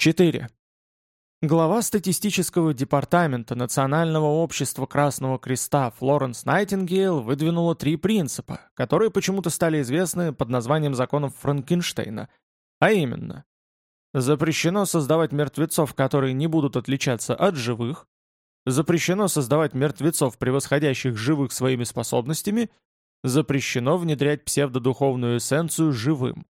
4. Глава статистического департамента Национального общества Красного Креста Флоренс Найтингейл выдвинула три принципа, которые почему-то стали известны под названием законов Франкенштейна, а именно Запрещено создавать мертвецов, которые не будут отличаться от живых, запрещено создавать мертвецов, превосходящих живых своими способностями, запрещено внедрять псевдодуховную эссенцию живым.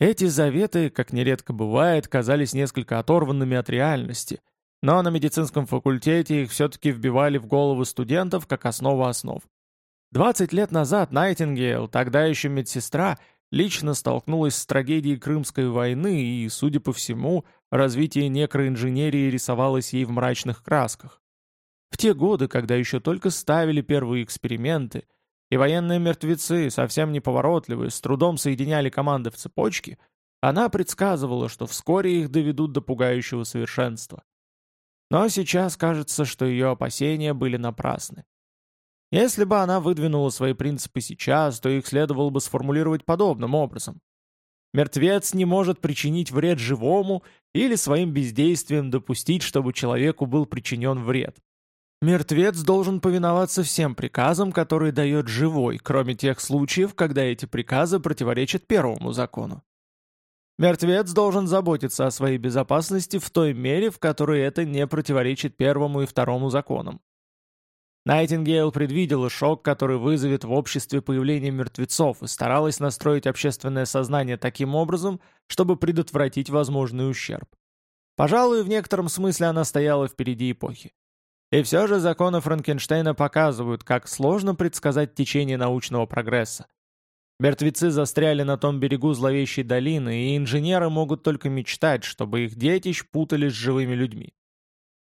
Эти заветы, как нередко бывает, казались несколько оторванными от реальности, но на медицинском факультете их все-таки вбивали в головы студентов как основу основ. 20 лет назад Найтингейл, тогда еще медсестра, лично столкнулась с трагедией Крымской войны и, судя по всему, развитие некроинженерии рисовалось ей в мрачных красках. В те годы, когда еще только ставили первые эксперименты – и военные мертвецы, совсем неповоротливые, с трудом соединяли команды в цепочке, она предсказывала, что вскоре их доведут до пугающего совершенства. Но сейчас кажется, что ее опасения были напрасны. Если бы она выдвинула свои принципы сейчас, то их следовало бы сформулировать подобным образом. Мертвец не может причинить вред живому или своим бездействием допустить, чтобы человеку был причинен вред. Мертвец должен повиноваться всем приказам, которые дает живой, кроме тех случаев, когда эти приказы противоречат первому закону. Мертвец должен заботиться о своей безопасности в той мере, в которой это не противоречит первому и второму законам. Найтингейл предвидела шок, который вызовет в обществе появление мертвецов, и старалась настроить общественное сознание таким образом, чтобы предотвратить возможный ущерб. Пожалуй, в некотором смысле она стояла впереди эпохи. И все же законы Франкенштейна показывают, как сложно предсказать течение научного прогресса. Мертвецы застряли на том берегу зловещей долины, и инженеры могут только мечтать, чтобы их детищ путались с живыми людьми.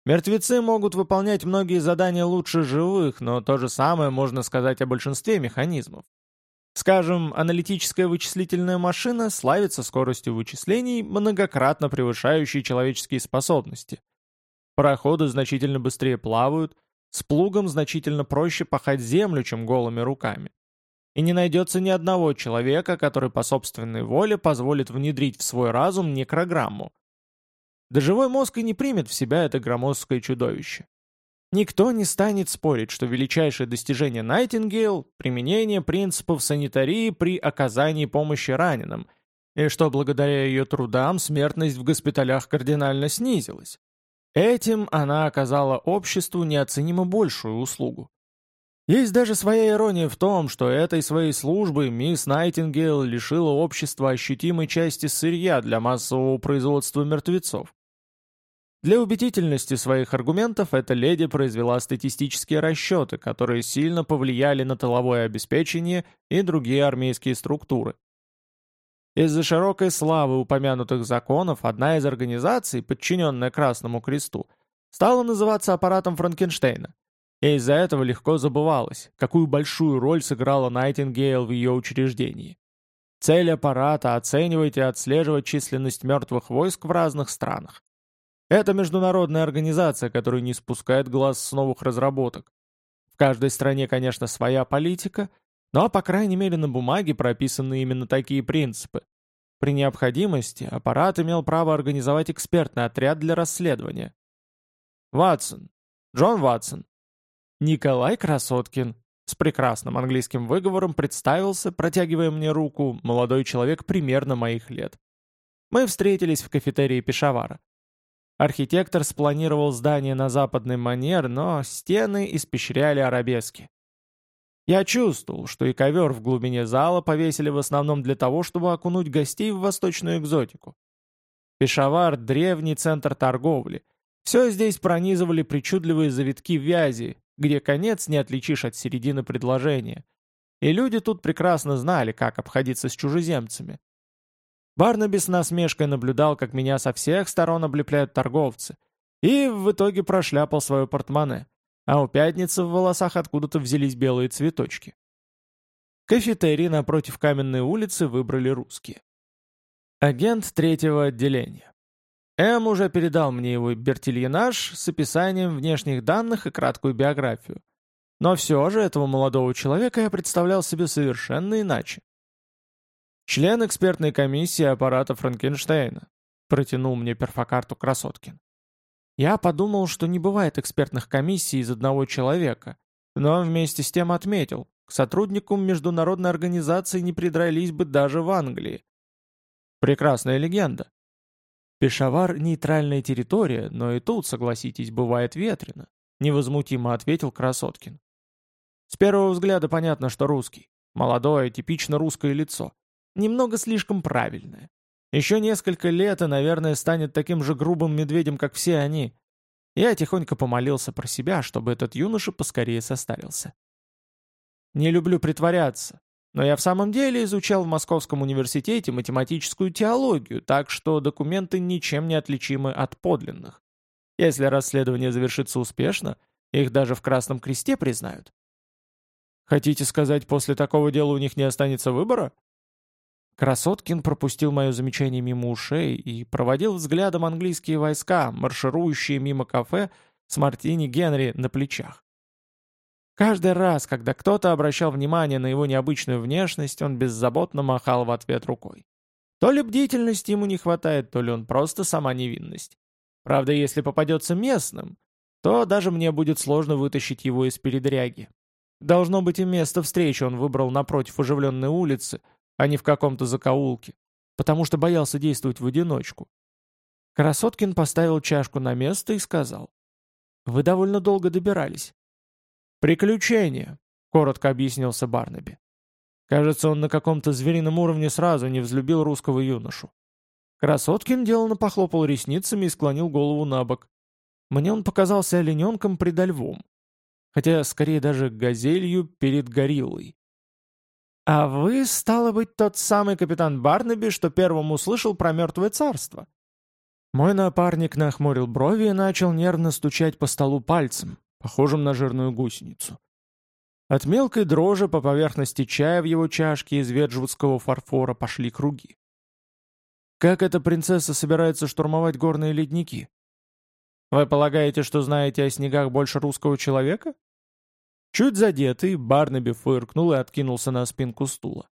Мертвецы могут выполнять многие задания лучше живых, но то же самое можно сказать о большинстве механизмов. Скажем, аналитическая вычислительная машина славится скоростью вычислений, многократно превышающей человеческие способности – Пароходы значительно быстрее плавают, с плугом значительно проще пахать землю, чем голыми руками. И не найдется ни одного человека, который по собственной воле позволит внедрить в свой разум некрограмму. Да живой мозг и не примет в себя это громоздкое чудовище. Никто не станет спорить, что величайшее достижение Найтингейл – применение принципов санитарии при оказании помощи раненым, и что благодаря ее трудам смертность в госпиталях кардинально снизилась. Этим она оказала обществу неоценимо большую услугу. Есть даже своя ирония в том, что этой своей службой мисс Найтингейл лишила общества ощутимой части сырья для массового производства мертвецов. Для убедительности своих аргументов эта леди произвела статистические расчеты, которые сильно повлияли на тыловое обеспечение и другие армейские структуры. Из-за широкой славы упомянутых законов одна из организаций, подчиненная Красному Кресту, стала называться аппаратом Франкенштейна. И из-за этого легко забывалось, какую большую роль сыграла Найтингейл в ее учреждении. Цель аппарата – оценивать и отслеживать численность мертвых войск в разных странах. Это международная организация, которая не спускает глаз с новых разработок. В каждой стране, конечно, своя политика – но, по крайней мере, на бумаге прописаны именно такие принципы. При необходимости аппарат имел право организовать экспертный отряд для расследования. Ватсон. Джон Ватсон. Николай Красоткин. С прекрасным английским выговором представился, протягивая мне руку, молодой человек примерно моих лет. Мы встретились в кафетерии Пешавара. Архитектор спланировал здание на западный манер, но стены испещряли арабески. Я чувствовал, что и ковер в глубине зала повесили в основном для того, чтобы окунуть гостей в восточную экзотику. Пешавар — древний центр торговли. Все здесь пронизывали причудливые завитки вязи, где конец не отличишь от середины предложения. И люди тут прекрасно знали, как обходиться с чужеземцами. Барнаби с насмешкой наблюдал, как меня со всех сторон облепляют торговцы, и в итоге прошляпал свое портмоне а у пятницы в волосах откуда-то взялись белые цветочки. Кафетерий напротив каменной улицы выбрали русские. Агент третьего отделения. М уже передал мне его бертильонаж с описанием внешних данных и краткую биографию. Но все же этого молодого человека я представлял себе совершенно иначе. Член экспертной комиссии аппарата Франкенштейна. протянул мне перфокарту Красоткин. Я подумал, что не бывает экспертных комиссий из одного человека, но вместе с тем отметил, к сотрудникам международной организации не придрались бы даже в Англии. Прекрасная легенда. Пешавар — нейтральная территория, но и тут, согласитесь, бывает ветрено, невозмутимо ответил Красоткин. С первого взгляда понятно, что русский. Молодое, типично русское лицо. Немного слишком правильное. Еще несколько лет и, наверное, станет таким же грубым медведем, как все они. Я тихонько помолился про себя, чтобы этот юноша поскорее состарился. Не люблю притворяться, но я в самом деле изучал в Московском университете математическую теологию, так что документы ничем не отличимы от подлинных. Если расследование завершится успешно, их даже в Красном Кресте признают. Хотите сказать, после такого дела у них не останется выбора? Красоткин пропустил мое замечание мимо ушей и проводил взглядом английские войска, марширующие мимо кафе с Мартини Генри на плечах. Каждый раз, когда кто-то обращал внимание на его необычную внешность, он беззаботно махал в ответ рукой. То ли бдительности ему не хватает, то ли он просто сама невинность. Правда, если попадется местным, то даже мне будет сложно вытащить его из передряги. Должно быть и место встречи он выбрал напротив оживленной улицы, а не в каком-то закоулке, потому что боялся действовать в одиночку. Красоткин поставил чашку на место и сказал. «Вы довольно долго добирались». «Приключение», — коротко объяснился Барнаби. Кажется, он на каком-то зверином уровне сразу не взлюбил русского юношу. Красоткин деланно похлопал ресницами и склонил голову на бок. Мне он показался олененком предо львом. Хотя, скорее даже газелью перед гориллой. «А вы, стало быть, тот самый капитан Барнаби, что первым услышал про мертвое царство?» Мой напарник нахмурил брови и начал нервно стучать по столу пальцем, похожим на жирную гусеницу. От мелкой дрожи по поверхности чая в его чашке из веджвудского фарфора пошли круги. «Как эта принцесса собирается штурмовать горные ледники?» «Вы полагаете, что знаете о снегах больше русского человека?» Чуть задетый, Барнаби фыркнул и откинулся на спинку стула.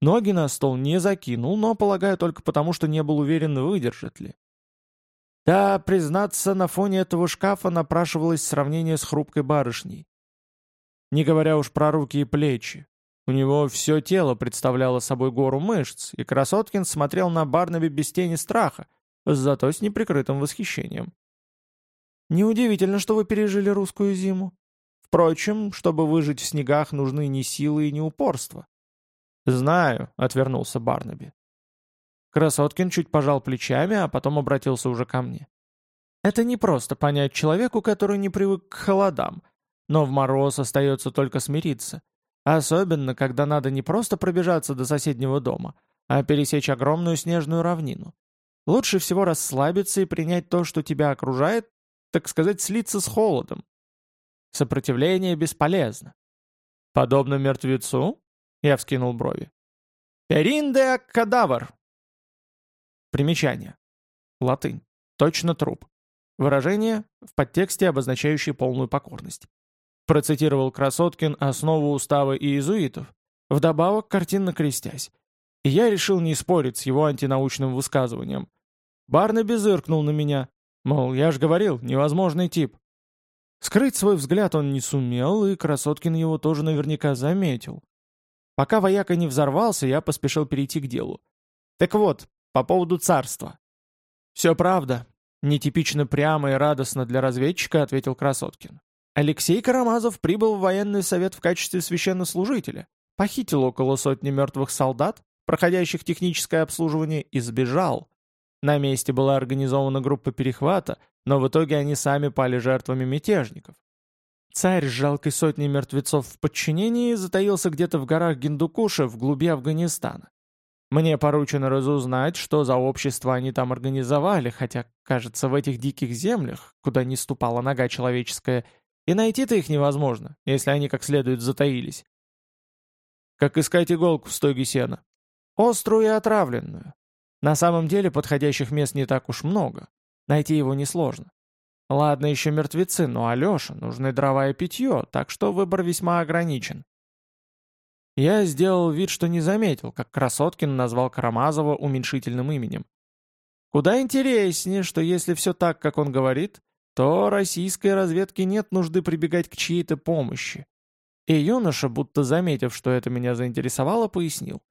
Ноги на стол не закинул, но, полагаю, только потому, что не был уверен, выдержит ли. Да, признаться, на фоне этого шкафа напрашивалось сравнение с хрупкой барышней. Не говоря уж про руки и плечи. У него все тело представляло собой гору мышц, и Красоткин смотрел на Барнаби без тени страха, зато с неприкрытым восхищением. «Неудивительно, что вы пережили русскую зиму. Впрочем, чтобы выжить в снегах, нужны не силы и не упорство. «Знаю», — отвернулся Барнаби. Красоткин чуть пожал плечами, а потом обратился уже ко мне. «Это не просто понять человеку, который не привык к холодам, но в мороз остается только смириться. Особенно, когда надо не просто пробежаться до соседнего дома, а пересечь огромную снежную равнину. Лучше всего расслабиться и принять то, что тебя окружает, так сказать, слиться с холодом, Сопротивление бесполезно. Подобно мертвецу? Я вскинул брови. Перинде кадавр. Примечание. Латынь. Точно труп. Выражение в подтексте, обозначающее полную покорность. Процитировал Красоткин основу устава иезуитов, вдобавок картинно крестясь. И я решил не спорить с его антинаучным высказыванием. Барнаби зыркнул на меня. Мол, я ж говорил, невозможный тип. Скрыть свой взгляд он не сумел, и Красоткин его тоже наверняка заметил. Пока вояка не взорвался, я поспешил перейти к делу. Так вот, по поводу царства. «Все правда», — нетипично прямо и радостно для разведчика ответил Красоткин. Алексей Карамазов прибыл в военный совет в качестве священнослужителя, похитил около сотни мертвых солдат, проходящих техническое обслуживание, и сбежал. На месте была организована группа перехвата, но в итоге они сами пали жертвами мятежников. Царь с жалкой сотней мертвецов в подчинении затаился где-то в горах Гиндукуша в глуби Афганистана. Мне поручено разузнать, что за общество они там организовали, хотя, кажется, в этих диких землях, куда не ступала нога человеческая, и найти-то их невозможно, если они как следует затаились. Как искать иголку в стоге сена? Острую и отравленную. На самом деле подходящих мест не так уж много. Найти его несложно. Ладно, еще мертвецы, но Алеша нужны дрова и питье, так что выбор весьма ограничен. Я сделал вид, что не заметил, как Красоткин назвал Карамазова уменьшительным именем. Куда интереснее, что если все так, как он говорит, то российской разведке нет нужды прибегать к чьей-то помощи. И юноша, будто заметив, что это меня заинтересовало, пояснил.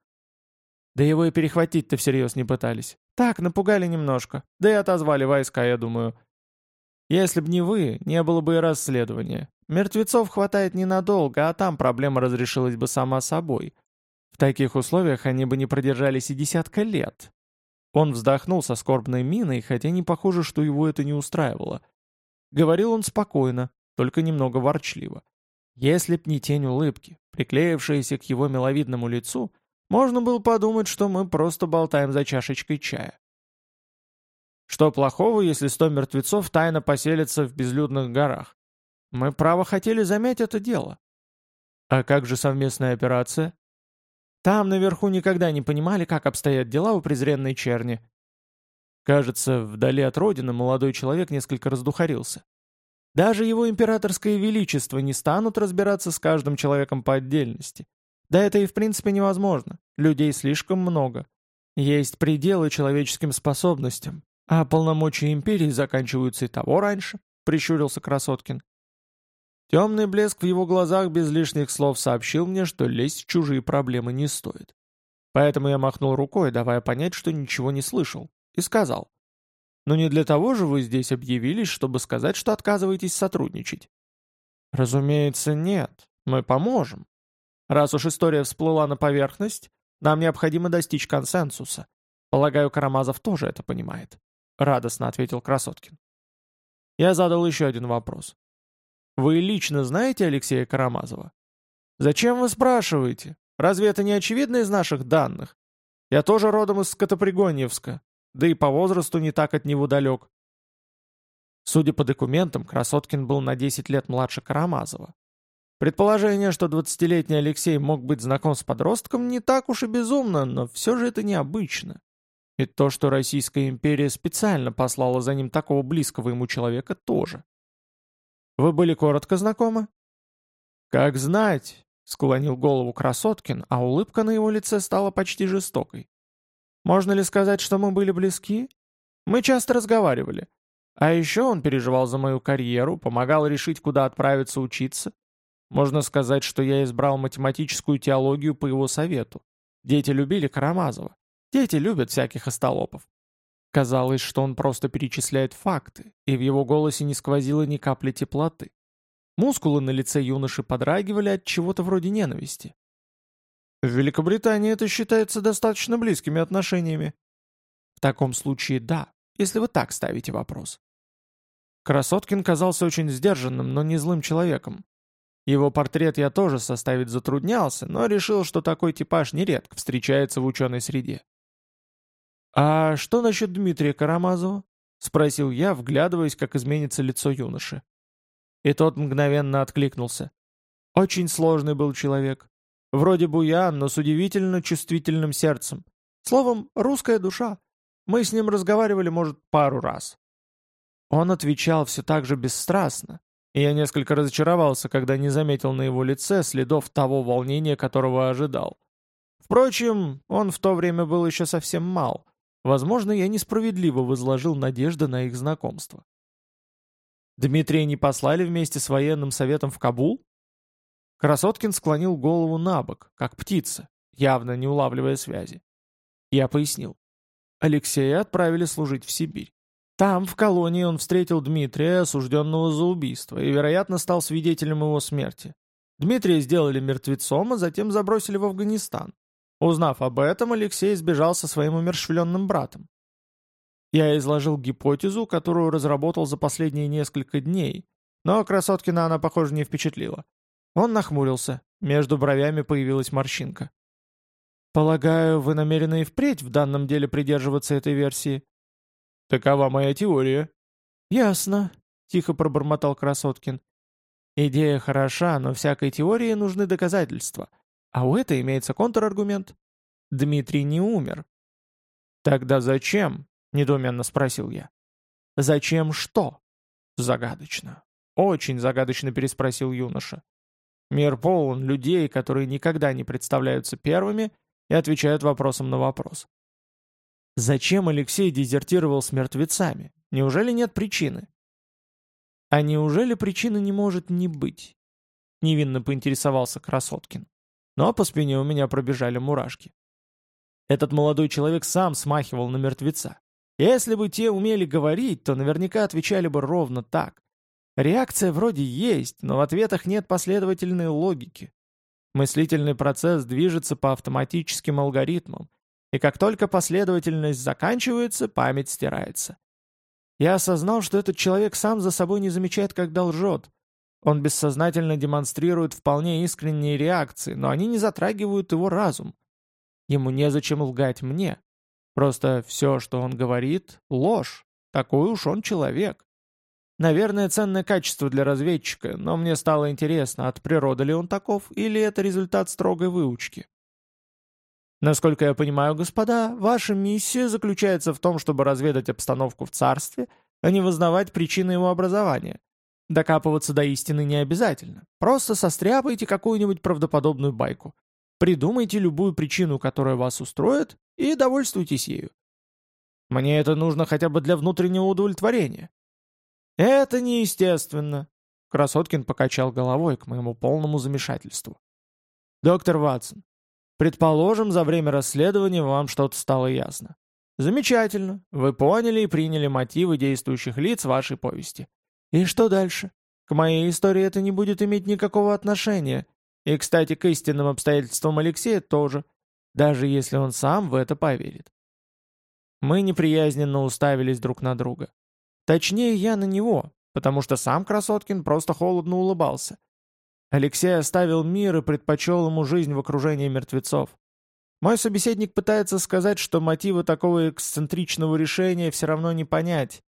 Да его и перехватить-то всерьез не пытались. Так, напугали немножко. Да и отозвали войска, я думаю. Если б не вы, не было бы и расследования. Мертвецов хватает ненадолго, а там проблема разрешилась бы сама собой. В таких условиях они бы не продержались и десятка лет. Он вздохнул со скорбной миной, хотя не похоже, что его это не устраивало. Говорил он спокойно, только немного ворчливо. Если б не тень улыбки, приклеившаяся к его миловидному лицу, можно было подумать, что мы просто болтаем за чашечкой чая. Что плохого, если сто мертвецов тайно поселятся в безлюдных горах? Мы, право, хотели замять это дело. А как же совместная операция? Там наверху никогда не понимали, как обстоят дела у презренной черни. Кажется, вдали от родины молодой человек несколько раздухарился. Даже его императорское величество не станут разбираться с каждым человеком по отдельности. Да это и в принципе невозможно. Людей слишком много. Есть пределы человеческим способностям. А полномочия империи заканчиваются и того раньше, прищурился Красоткин. Темный блеск в его глазах без лишних слов сообщил мне, что лезть в чужие проблемы не стоит. Поэтому я махнул рукой, давая понять, что ничего не слышал, и сказал. «Но не для того же вы здесь объявились, чтобы сказать, что отказываетесь сотрудничать?» «Разумеется, нет. Мы поможем. Раз уж история всплыла на поверхность, нам необходимо достичь консенсуса. Полагаю, Карамазов тоже это понимает». — радостно ответил Красоткин. Я задал еще один вопрос. «Вы лично знаете Алексея Карамазова?» «Зачем вы спрашиваете? Разве это не очевидно из наших данных? Я тоже родом из Скотопригоньевска, да и по возрасту не так от него далек». Судя по документам, Красоткин был на 10 лет младше Карамазова. Предположение, что 20-летний Алексей мог быть знаком с подростком, не так уж и безумно, но все же это необычно. И то, что Российская империя специально послала за ним такого близкого ему человека, тоже. Вы были коротко знакомы? Как знать, склонил голову Красоткин, а улыбка на его лице стала почти жестокой. Можно ли сказать, что мы были близки? Мы часто разговаривали. А еще он переживал за мою карьеру, помогал решить, куда отправиться учиться. Можно сказать, что я избрал математическую теологию по его совету. Дети любили Карамазова. Дети любят всяких остолопов. Казалось, что он просто перечисляет факты, и в его голосе не сквозило ни капли теплоты. Мускулы на лице юноши подрагивали от чего-то вроде ненависти. В Великобритании это считается достаточно близкими отношениями. В таком случае да, если вы так ставите вопрос. Красоткин казался очень сдержанным, но не злым человеком. Его портрет я тоже составить затруднялся, но решил, что такой типаж нередко встречается в ученой среде. «А что насчет Дмитрия Карамазова?» — спросил я, вглядываясь, как изменится лицо юноши. И тот мгновенно откликнулся. Очень сложный был человек. Вроде буян, но с удивительно чувствительным сердцем. Словом, русская душа. Мы с ним разговаривали, может, пару раз. Он отвечал все так же бесстрастно, и я несколько разочаровался, когда не заметил на его лице следов того волнения, которого ожидал. Впрочем, он в то время был еще совсем мал — Возможно, я несправедливо возложил надежды на их знакомство. Дмитрия не послали вместе с военным советом в Кабул? Красоткин склонил голову на бок, как птица, явно не улавливая связи. Я пояснил. Алексея отправили служить в Сибирь. Там, в колонии, он встретил Дмитрия, осужденного за убийство, и, вероятно, стал свидетелем его смерти. Дмитрия сделали мертвецом, а затем забросили в Афганистан. Узнав об этом, Алексей сбежал со своим умершвленным братом. Я изложил гипотезу, которую разработал за последние несколько дней, но Красоткина она, похоже, не впечатлила. Он нахмурился, между бровями появилась морщинка. «Полагаю, вы намерены и впредь в данном деле придерживаться этой версии?» «Такова моя теория». «Ясно», — тихо пробормотал Красоткин. «Идея хороша, но всякой теории нужны доказательства. А у этой имеется контраргумент. Дмитрий не умер. «Тогда зачем?» — недоуменно спросил я. «Зачем что?» «Загадочно. Очень загадочно переспросил юноша. Мир полон людей, которые никогда не представляются первыми и отвечают вопросом на вопрос. Зачем Алексей дезертировал с мертвецами? Неужели нет причины? А неужели причины не может не быть? Невинно поинтересовался Красоткин. Но по спине у меня пробежали мурашки. Этот молодой человек сам смахивал на мертвеца. Если бы те умели говорить, то наверняка отвечали бы ровно так. Реакция вроде есть, но в ответах нет последовательной логики. Мыслительный процесс движется по автоматическим алгоритмам, и как только последовательность заканчивается, память стирается. Я осознал, что этот человек сам за собой не замечает, когда лжет. Он бессознательно демонстрирует вполне искренние реакции, но они не затрагивают его разум. Ему незачем лгать мне. Просто все, что он говорит, ложь. Такой уж он человек. Наверное, ценное качество для разведчика, но мне стало интересно, от природы ли он таков, или это результат строгой выучки. Насколько я понимаю, господа, ваша миссия заключается в том, чтобы разведать обстановку в царстве, а не вознавать причины его образования. Докапываться до истины не обязательно. Просто состряпайте какую-нибудь правдоподобную байку. Придумайте любую причину, которая вас устроит, и довольствуйтесь ею. Мне это нужно хотя бы для внутреннего удовлетворения. «Это неестественно», — Красоткин покачал головой к моему полному замешательству. «Доктор Ватсон, предположим, за время расследования вам что-то стало ясно. Замечательно, вы поняли и приняли мотивы действующих лиц вашей повести. И что дальше? К моей истории это не будет иметь никакого отношения. И, кстати, к истинным обстоятельствам Алексея тоже, даже если он сам в это поверит». Мы неприязненно уставились друг на друга. Точнее, я на него, потому что сам Красоткин просто холодно улыбался. Алексей оставил мир и предпочел ему жизнь в окружении мертвецов. Мой собеседник пытается сказать, что мотивы такого эксцентричного решения все равно не понять.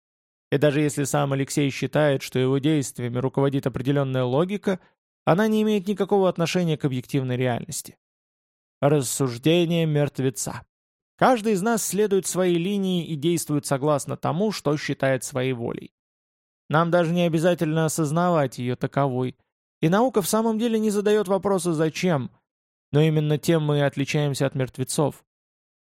И даже если сам Алексей считает, что его действиями руководит определенная логика, она не имеет никакого отношения к объективной реальности. Рассуждение мертвеца. Каждый из нас следует своей линии и действует согласно тому, что считает своей волей. Нам даже не обязательно осознавать ее таковой. И наука в самом деле не задает вопроса «зачем?», но именно тем мы и отличаемся от мертвецов.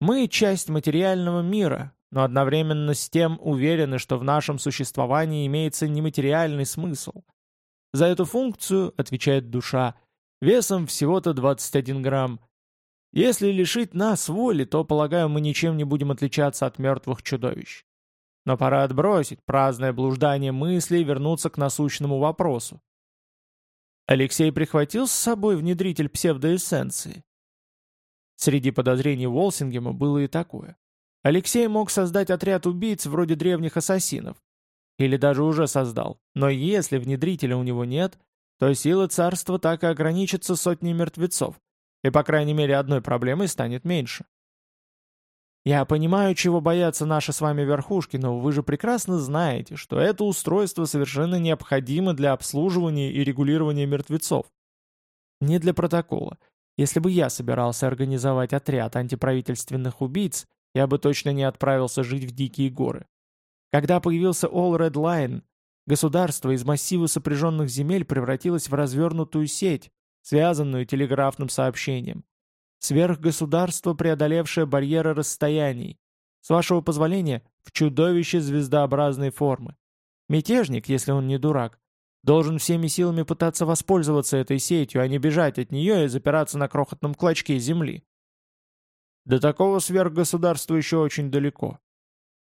Мы — часть материального мира, но одновременно с тем уверены, что в нашем существовании имеется нематериальный смысл. За эту функцию отвечает душа, весом всего-то 21 грамм, если лишить нас воли, то, полагаю, мы ничем не будем отличаться от мертвых чудовищ. Но пора отбросить праздное блуждание мыслей и вернуться к насущному вопросу. Алексей прихватил с собой внедритель псевдоэссенции. Среди подозрений Волсингема было и такое. Алексей мог создать отряд убийц вроде древних ассасинов. Или даже уже создал. Но если внедрителя у него нет, то сила царства так и ограничится сотней мертвецов, и по крайней мере одной проблемой станет меньше. Я понимаю, чего боятся наши с вами верхушки, но вы же прекрасно знаете, что это устройство совершенно необходимо для обслуживания и регулирования мертвецов. Не для протокола. Если бы я собирался организовать отряд антиправительственных убийц, я бы точно не отправился жить в дикие горы. Когда появился All Red Line, государство из массива сопряженных земель превратилось в развернутую сеть, связанную телеграфным сообщением. Сверхгосударство, преодолевшее барьеры расстояний. С вашего позволения, в чудовище звездообразной формы. Мятежник, если он не дурак, должен всеми силами пытаться воспользоваться этой сетью, а не бежать от нее и запираться на крохотном клочке земли. До такого сверхгосударства еще очень далеко.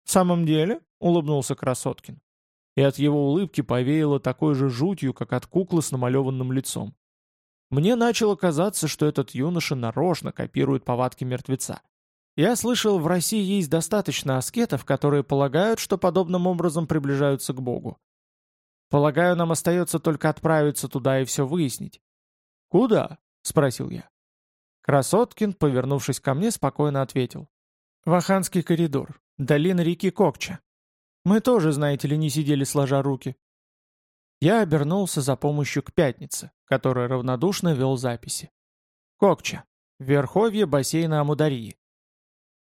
«В самом деле?» — улыбнулся Красоткин. И от его улыбки повеяло такой же жутью, как от куклы с намалеванным лицом. Мне начало казаться, что этот юноша нарочно копирует повадки мертвеца. Я слышал, в России есть достаточно аскетов, которые полагают, что подобным образом приближаются к Богу. Полагаю, нам остается только отправиться туда и все выяснить. «Куда?» — спросил я. Красоткин, повернувшись ко мне, спокойно ответил. «Ваханский коридор, долина реки Кокча. Мы тоже, знаете ли, не сидели сложа руки. Я обернулся за помощью к пятнице, который равнодушно вел записи. Кокча. Верховье бассейна Амударии.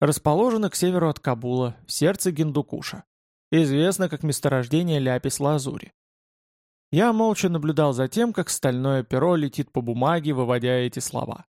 Расположено к северу от Кабула, в сердце Гиндукуша. Известно как месторождение ляпис-лазури. Я молча наблюдал за тем, как стальное перо летит по бумаге, выводя эти слова.